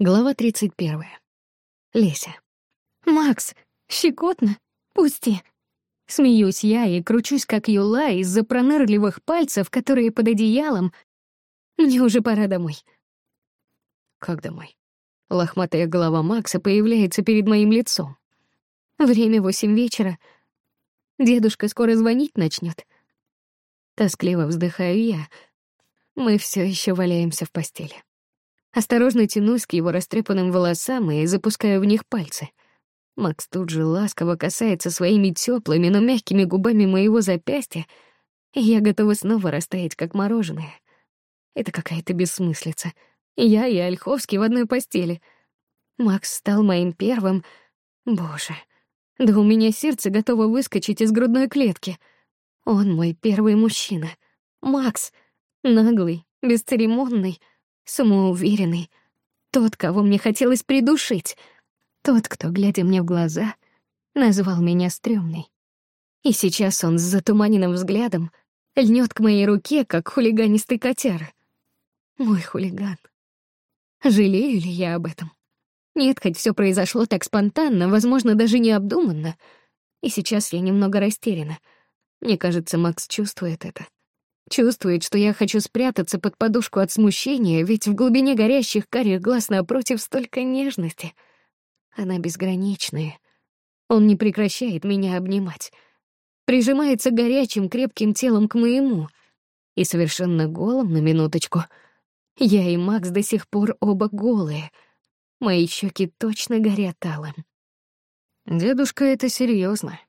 Глава 31. Леся. «Макс, щекотно? Пусти!» Смеюсь я и кручусь, как юла, из-за пронырливых пальцев, которые под одеялом. Мне уже пора домой. «Как домой?» Лохматая голова Макса появляется перед моим лицом. Время восемь вечера. Дедушка скоро звонить начнет. Тоскливо вздыхаю я. Мы все еще валяемся в постели. Осторожно тянусь к его растрепанным волосам и запускаю в них пальцы. Макс тут же ласково касается своими теплыми, но мягкими губами моего запястья, и я готова снова растаять, как мороженое. Это какая-то бессмыслица. Я и Ольховский в одной постели. Макс стал моим первым. Боже, да у меня сердце готово выскочить из грудной клетки. Он мой первый мужчина. Макс. Наглый, бесцеремонный, самоуверенный, тот, кого мне хотелось придушить, тот, кто, глядя мне в глаза, назвал меня стрёмной. И сейчас он с затуманенным взглядом льнёт к моей руке, как хулиганистый котяр. Мой хулиган. Жалею ли я об этом? Нет, хоть всё произошло так спонтанно, возможно, даже необдуманно, и сейчас я немного растеряна. Мне кажется, Макс чувствует это. Чувствует, что я хочу спрятаться под подушку от смущения, ведь в глубине горящих карих глаз напротив столько нежности. Она безграничная. Он не прекращает меня обнимать. Прижимается горячим, крепким телом к моему. И совершенно голым на минуточку. Я и Макс до сих пор оба голые. Мои щеки точно горят алым. Дедушка, это серьезно.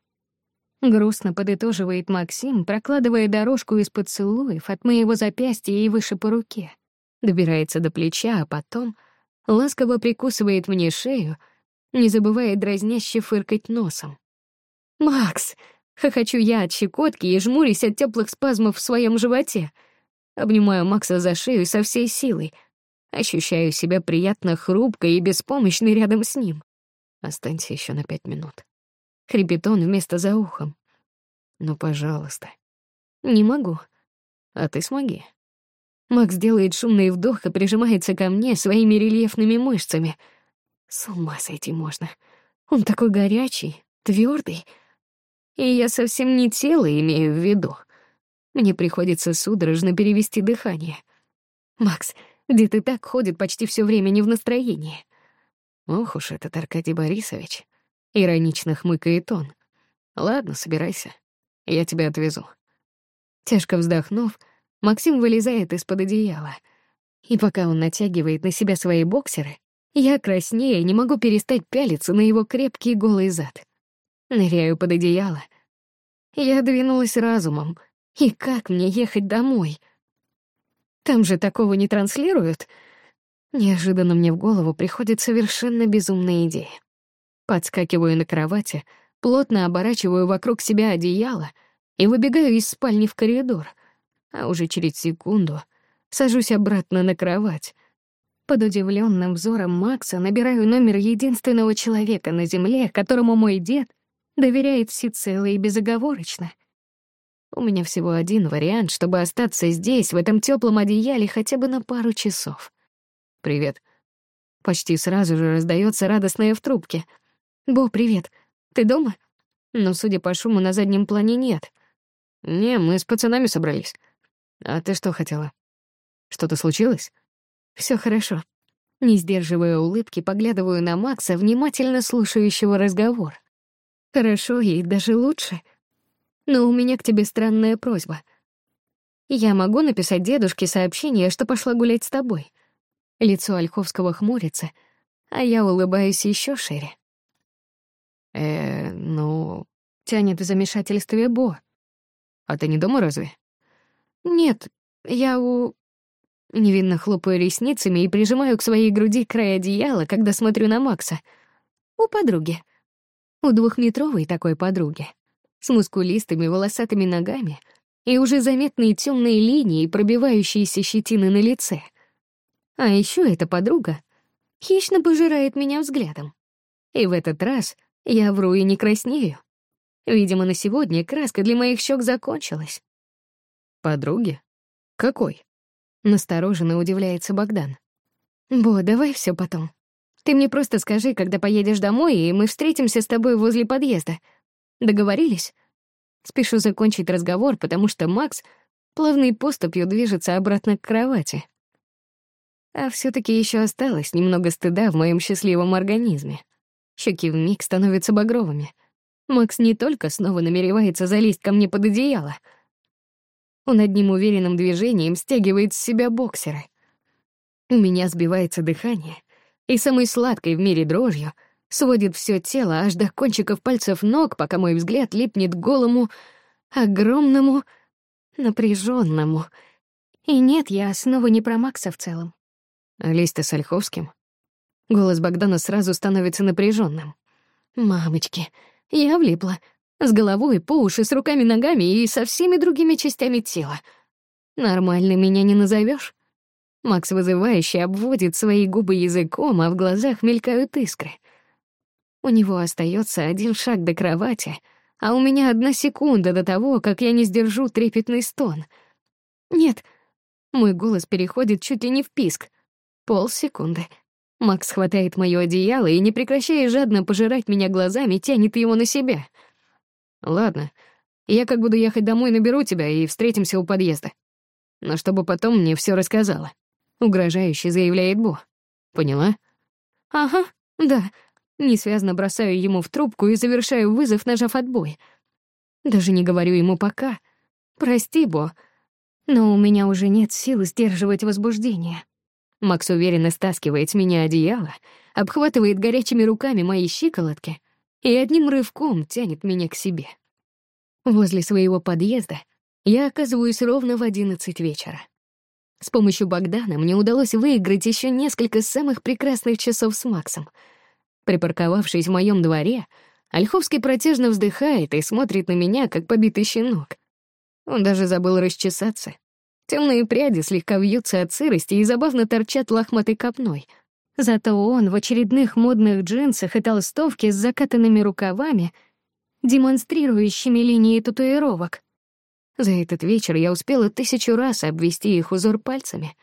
Грустно подытоживает Максим, прокладывая дорожку из поцелуев от моего запястья и выше по руке. Добирается до плеча, а потом ласково прикусывает мне шею, не забывая дразняще фыркать носом. «Макс!» — хохочу я от щекотки и жмурюсь от теплых спазмов в своем животе. Обнимаю Макса за шею со всей силой. Ощущаю себя приятно хрупкой и беспомощной рядом с ним. «Останься еще на пять минут». Хрипит он вместо за ухом. Ну, пожалуйста. Не могу. А ты смоги. Макс делает шумный вдох и прижимается ко мне своими рельефными мышцами. С ума сойти можно. Он такой горячий, твердый. И я совсем не тело имею в виду. Мне приходится судорожно перевести дыхание. «Макс, где ты так ходит почти все время не в настроении». «Ох уж этот Аркадий Борисович», — иронично хмыкает он. «Ладно, собирайся. Я тебя отвезу». Тяжко вздохнув, Максим вылезает из-под одеяла. И пока он натягивает на себя свои боксеры, я краснее не могу перестать пялиться на его крепкий голый зад. Ныряю под одеяло. Я двинулась разумом. И как мне ехать домой? Там же такого не транслируют. Неожиданно мне в голову приходит совершенно безумная идея. Подскакиваю на кровати — плотно оборачиваю вокруг себя одеяло и выбегаю из спальни в коридор, а уже через секунду сажусь обратно на кровать. Под удивленным взором Макса набираю номер единственного человека на Земле, которому мой дед доверяет всецело и безоговорочно. У меня всего один вариант, чтобы остаться здесь, в этом теплом одеяле, хотя бы на пару часов. «Привет». Почти сразу же раздается радостное в трубке. «Бо, привет ты дома?» «Но, судя по шуму, на заднем плане нет». «Не, мы с пацанами собрались». «А ты что хотела? Что-то случилось?» Все хорошо». Не сдерживая улыбки, поглядываю на Макса, внимательно слушающего разговор. «Хорошо и даже лучше. Но у меня к тебе странная просьба. Я могу написать дедушке сообщение, что пошла гулять с тобой?» Лицо Ольховского хмурится, а я улыбаюсь еще шире. Э, ну, тянет в замешательстве Бо. «А ты не дома разве?» «Нет, я у...» Невинно хлопаю ресницами и прижимаю к своей груди край одеяла, когда смотрю на Макса. «У подруги. У двухметровой такой подруги. С мускулистыми волосатыми ногами и уже заметные темные линии, пробивающиеся щетины на лице. А еще эта подруга хищно пожирает меня взглядом. И в этот раз — я вру и не краснею. Видимо, на сегодня краска для моих щек закончилась. Подруги? Какой? Настороженно удивляется Богдан. Бо, давай все потом. Ты мне просто скажи, когда поедешь домой, и мы встретимся с тобой возле подъезда. Договорились? Спешу закончить разговор, потому что Макс плавной поступью движется обратно к кровати. А все таки еще осталось немного стыда в моем счастливом организме. Щеки вмиг становятся багровыми. Макс не только снова намеревается залезть ко мне под одеяло. Он одним уверенным движением стягивает с себя боксеры. У меня сбивается дыхание, и самой сладкой в мире дрожью сводит все тело аж до кончиков пальцев ног, пока мой взгляд липнет к голому, огромному, напряженному. И нет, я снова не про Макса в целом. Листа с Ольховским? Голос Богдана сразу становится напряженным. «Мамочки, я влипла. С головой, по уши, с руками-ногами и со всеми другими частями тела. Нормально меня не назовешь. Макс вызывающе обводит свои губы языком, а в глазах мелькают искры. У него остается один шаг до кровати, а у меня одна секунда до того, как я не сдержу трепетный стон. Нет, мой голос переходит чуть ли не в писк. Полсекунды, Макс хватает моё одеяло и, не прекращая жадно пожирать меня глазами, тянет его на себя. «Ладно, я как буду ехать домой, наберу тебя и встретимся у подъезда. Но чтобы потом мне всё рассказала», — угрожающе заявляет Бо. «Поняла?» «Ага, да». Несвязно бросаю ему в трубку и завершаю вызов, нажав отбой. Даже не говорю ему «пока». «Прости, Бо», но у меня уже нет сил сдерживать возбуждение. Макс уверенно стаскивает с меня одеяло, обхватывает горячими руками мои щиколотки и одним рывком тянет меня к себе. Возле своего подъезда я оказываюсь ровно в одиннадцать вечера. С помощью Богдана мне удалось выиграть еще несколько самых прекрасных часов с Максом. Припарковавшись в моем дворе, Ольховский протяжно вздыхает и смотрит на меня, как побитый щенок. Он даже забыл расчесаться Темные пряди слегка вьются от сырости и забавно торчат лохматой копной. Зато он в очередных модных джинсах и толстовке с закатанными рукавами, демонстрирующими линии татуировок. За этот вечер я успела тысячу раз обвести их узор пальцами.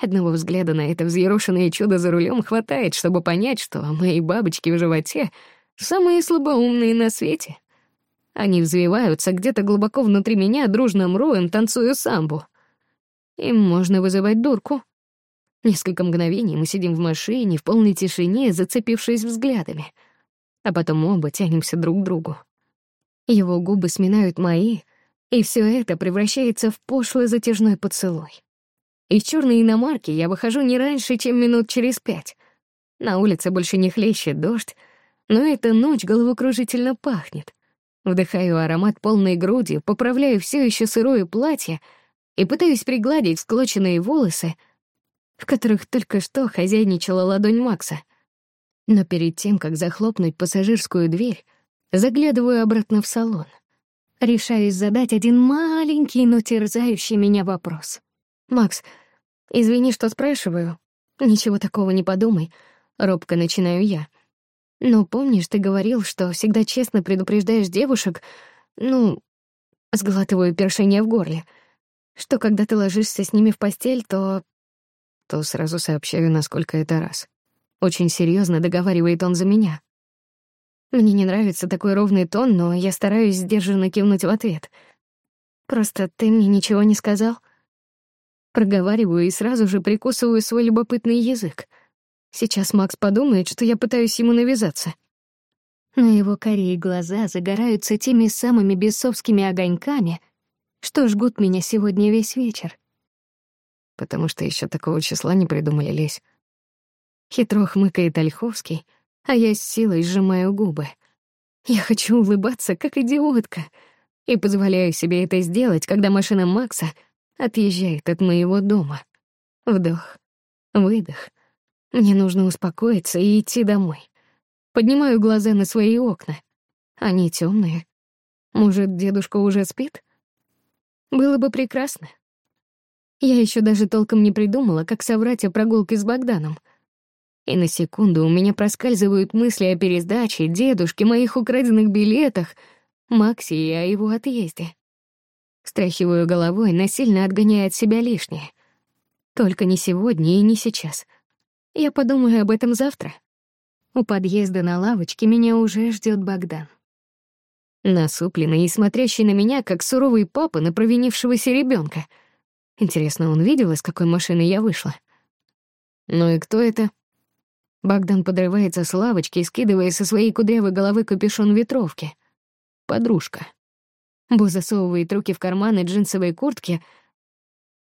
Одного взгляда на это взъерошенное чудо за рулем хватает, чтобы понять, что мои бабочки в животе — самые слабоумные на свете. Они взвиваются где-то глубоко внутри меня, дружным роем, танцуя самбу — им можно вызывать дурку. Несколько мгновений мы сидим в машине в полной тишине, зацепившись взглядами. А потом оба тянемся друг к другу. Его губы сминают мои, и все это превращается в пошлый затяжной поцелуй. Из черной иномарки я выхожу не раньше, чем минут через пять. На улице больше не хлещет дождь, но эта ночь головокружительно пахнет. Вдыхаю аромат полной груди, поправляю все еще сырое платье — и пытаюсь пригладить склоченные волосы, в которых только что хозяйничала ладонь Макса. Но перед тем, как захлопнуть пассажирскую дверь, заглядываю обратно в салон. Решаюсь задать один маленький, но терзающий меня вопрос. «Макс, извини, что спрашиваю. Ничего такого не подумай. Робко начинаю я. Но помнишь, ты говорил, что всегда честно предупреждаешь девушек, ну...» Сглатываю першение в горле — что когда ты ложишься с ними в постель, то... То сразу сообщаю, насколько это раз. Очень серьезно договаривает он за меня. Мне не нравится такой ровный тон, но я стараюсь сдержанно кивнуть в ответ. Просто ты мне ничего не сказал. Проговариваю и сразу же прикусываю свой любопытный язык. Сейчас Макс подумает, что я пытаюсь ему навязаться. На его корее глаза загораются теми самыми бесовскими огоньками — что жгут меня сегодня весь вечер. Потому что еще такого числа не придумали лезь. Хитро хмыкает Ольховский, а я с силой сжимаю губы. Я хочу улыбаться, как идиотка, и позволяю себе это сделать, когда машина Макса отъезжает от моего дома. Вдох, выдох. Мне нужно успокоиться и идти домой. Поднимаю глаза на свои окна. Они темные. Может, дедушка уже спит? Было бы прекрасно. Я еще даже толком не придумала, как соврать о прогулке с Богданом. И на секунду у меня проскальзывают мысли о пересдаче, дедушке, моих украденных билетах, Максе и о его отъезде. Стряхиваю головой, насильно отгоняя от себя лишнее. Только не сегодня и не сейчас. Я подумаю об этом завтра. У подъезда на лавочке меня уже ждет Богдан насупленный и смотрящий на меня, как суровый папа на провинившегося ребёнка. Интересно, он видел, из какой машины я вышла? Ну и кто это? Богдан подрывается с лавочки, скидывая со своей кудрявой головы капюшон ветровки. Подружка. Бо засовывает руки в карманы джинсовой куртки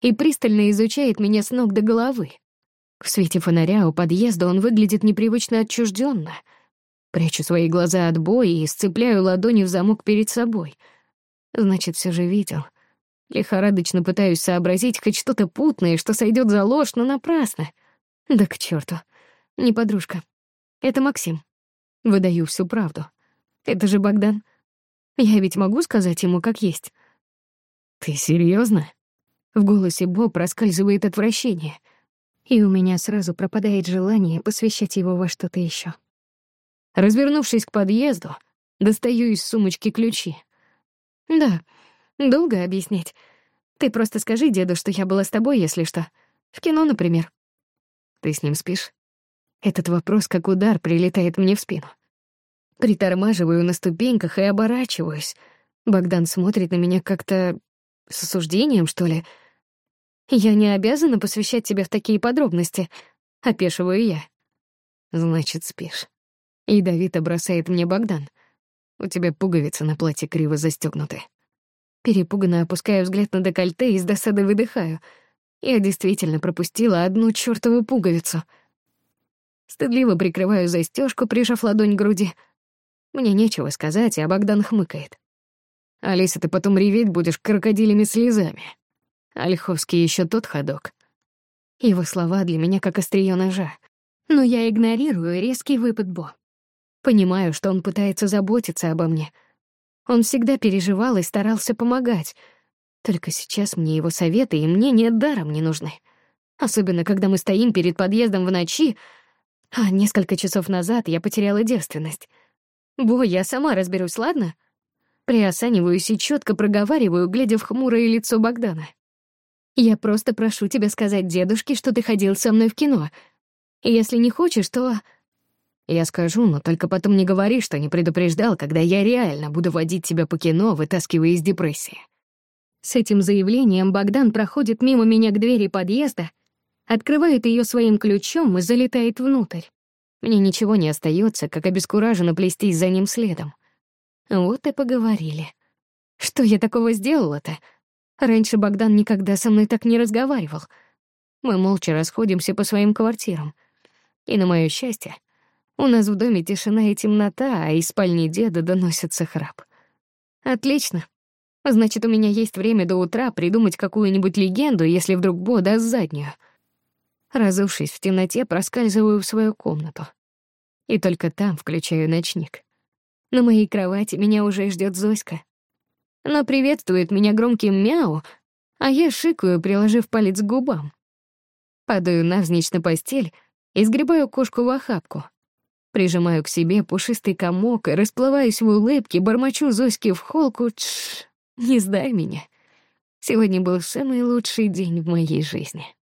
и пристально изучает меня с ног до головы. В свете фонаря у подъезда он выглядит непривычно отчуждённо — Прячу свои глаза от боя и сцепляю ладони в замок перед собой. Значит, все же видел. Лихорадочно пытаюсь сообразить хоть что-то путное, что сойдет за ложь, но напрасно. Да к черту. Не подружка. Это Максим. Выдаю всю правду. Это же Богдан. Я ведь могу сказать ему, как есть. Ты серьезно? В голосе Бо проскальзывает отвращение, и у меня сразу пропадает желание посвящать его во что-то еще. Развернувшись к подъезду, достаю из сумочки ключи. «Да, долго объяснять. Ты просто скажи деду, что я была с тобой, если что. В кино, например». «Ты с ним спишь?» Этот вопрос, как удар, прилетает мне в спину. Притормаживаю на ступеньках и оборачиваюсь. Богдан смотрит на меня как-то с осуждением, что ли. «Я не обязана посвящать тебя в такие подробности», — опешиваю я. «Значит, спишь». Ядовито бросает мне Богдан. У тебя пуговицы на платье криво застёгнуты. Перепуганно опускаю взгляд на декольте и с досады выдыхаю. Я действительно пропустила одну чёртову пуговицу. Стыдливо прикрываю застёжку, прижав ладонь к груди. Мне нечего сказать, а Богдан хмыкает. «Алиса, ты потом реветь будешь крокодилями слезами». Ольховский ещё тот ходок. Его слова для меня как острие ножа. Но я игнорирую резкий выпад Бо. Понимаю, что он пытается заботиться обо мне. Он всегда переживал и старался помогать. Только сейчас мне его советы и мнения даром не нужны. Особенно, когда мы стоим перед подъездом в ночи, а несколько часов назад я потеряла девственность. Бо, я сама разберусь, ладно? Приосаниваюсь и четко проговариваю, глядя в хмурое лицо Богдана. Я просто прошу тебя сказать дедушке, что ты ходил со мной в кино. Если не хочешь, то я скажу, но только потом не говори, что не предупреждал, когда я реально буду водить тебя по кино, вытаскивая из депрессии. С этим заявлением Богдан проходит мимо меня к двери подъезда, открывает ее своим ключом и залетает внутрь. Мне ничего не остается, как обескураженно плестись за ним следом. Вот и поговорили. Что я такого сделала-то? Раньше Богдан никогда со мной так не разговаривал. Мы молча расходимся по своим квартирам. И, на моё счастье, у нас в доме тишина и темнота, а из спальни деда доносится храп. Отлично. Значит, у меня есть время до утра придумать какую-нибудь легенду, если вдруг Бо даст заднюю. Разувшись в темноте, проскальзываю в свою комнату. И только там включаю ночник. На моей кровати меня уже ждет Зоська. Она приветствует меня громким мяу, а я шикаю, приложив палец к губам. Падаю навзничь на постель и сгребаю кошку в охапку — Прижимаю к себе пушистый комок и расплываюсь в улыбке, бормочу Зоське в холку. Тш, не сдай меня. Сегодня был самый лучший день в моей жизни.